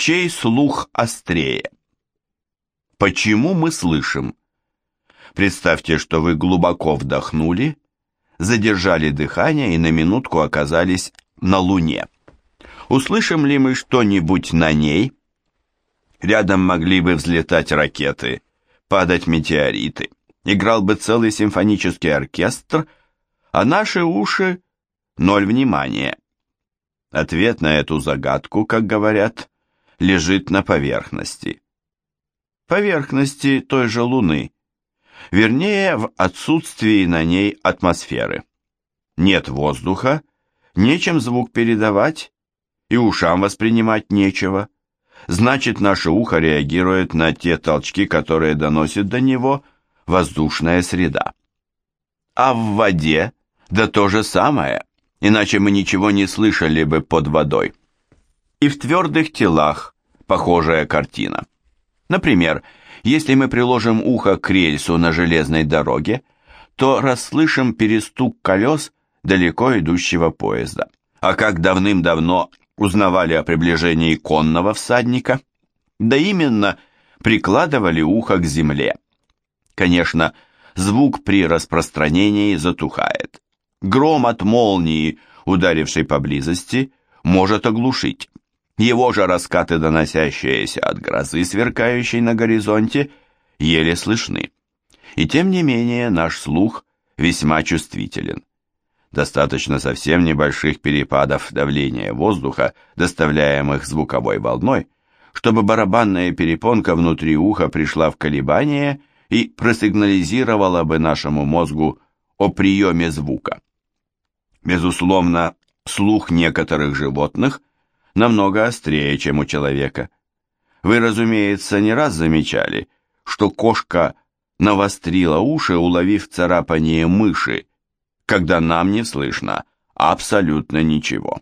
Чей слух острее? Почему мы слышим? Представьте, что вы глубоко вдохнули, задержали дыхание и на минутку оказались на Луне. Услышим ли мы что-нибудь на ней? Рядом могли бы взлетать ракеты, падать метеориты. Играл бы целый симфонический оркестр, а наши уши — ноль внимания. Ответ на эту загадку, как говорят, лежит на поверхности. Поверхности той же Луны, вернее, в отсутствии на ней атмосферы. Нет воздуха, нечем звук передавать, и ушам воспринимать нечего. Значит, наше ухо реагирует на те толчки, которые доносит до него воздушная среда. А в воде, да то же самое, иначе мы ничего не слышали бы под водой. И в твердых телах похожая картина. Например, если мы приложим ухо к рельсу на железной дороге, то расслышим перестук колес далеко идущего поезда. А как давным-давно узнавали о приближении конного всадника? Да именно, прикладывали ухо к земле. Конечно, звук при распространении затухает. Гром от молнии, ударившей поблизости, может оглушить. Его же раскаты, доносящиеся от грозы, сверкающей на горизонте, еле слышны. И тем не менее наш слух весьма чувствителен. Достаточно совсем небольших перепадов давления воздуха, доставляемых звуковой волной, чтобы барабанная перепонка внутри уха пришла в колебание и просигнализировала бы нашему мозгу о приеме звука. Безусловно, слух некоторых животных намного острее, чем у человека. Вы, разумеется, не раз замечали, что кошка навострила уши, уловив царапание мыши, когда нам не слышно абсолютно ничего.